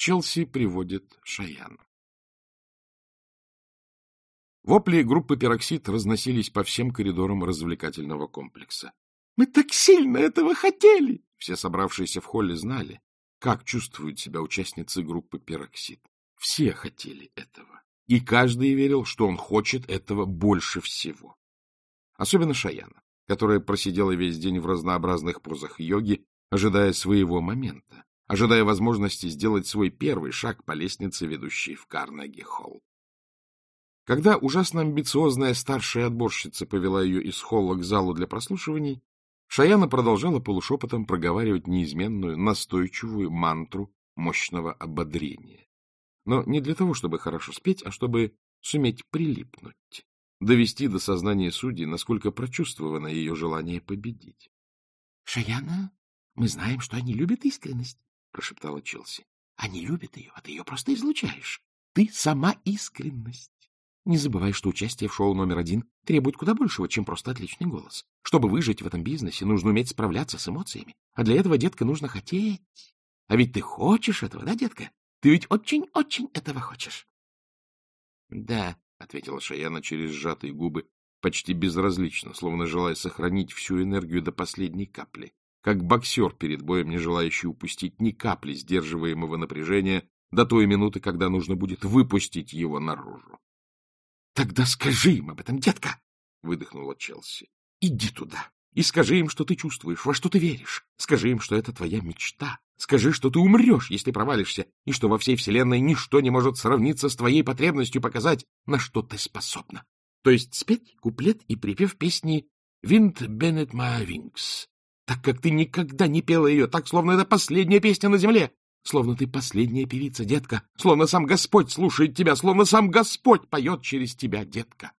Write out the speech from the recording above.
Челси приводит Шаяна. Вопли группы «Пероксид» разносились по всем коридорам развлекательного комплекса. — Мы так сильно этого хотели! Все собравшиеся в холле знали, как чувствуют себя участницы группы «Пероксид». Все хотели этого. И каждый верил, что он хочет этого больше всего. Особенно Шаяна, которая просидела весь день в разнообразных позах йоги, ожидая своего момента, ожидая возможности сделать свой первый шаг по лестнице, ведущей в Карнеги-холл. Когда ужасно амбициозная старшая отборщица повела ее из холла к залу для прослушиваний, Шаяна продолжала полушепотом проговаривать неизменную, настойчивую мантру мощного ободрения. Но не для того, чтобы хорошо спеть, а чтобы суметь прилипнуть, довести до сознания судей, насколько прочувствовано ее желание победить. — Шаяна, мы знаем, что они любят искренность, — прошептала Челси. — Они любят ее, а ты ее просто излучаешь. Ты сама искренность. Не забывай, что участие в шоу номер один требует куда большего, чем просто отличный голос. Чтобы выжить в этом бизнесе, нужно уметь справляться с эмоциями. А для этого, детка, нужно хотеть. А ведь ты хочешь этого, да, детка? Ты ведь очень-очень этого хочешь. — Да, — ответила Шаяна через сжатые губы, почти безразлично, словно желая сохранить всю энергию до последней капли, как боксер перед боем, не желающий упустить ни капли сдерживаемого напряжения до той минуты, когда нужно будет выпустить его наружу. — Тогда скажи им об этом, детка! — выдохнула Челси. — Иди туда и скажи им, что ты чувствуешь, во что ты веришь. Скажи им, что это твоя мечта. Скажи, что ты умрешь, если провалишься, и что во всей вселенной ничто не может сравниться с твоей потребностью показать, на что ты способна. То есть спеть куплет и припев песни «Wind Bennett My Wings», так как ты никогда не пела ее, так, словно это последняя песня на земле. Словно ты последняя певица, детка. Словно сам Господь слушает тебя, словно сам Господь поет через тебя, детка.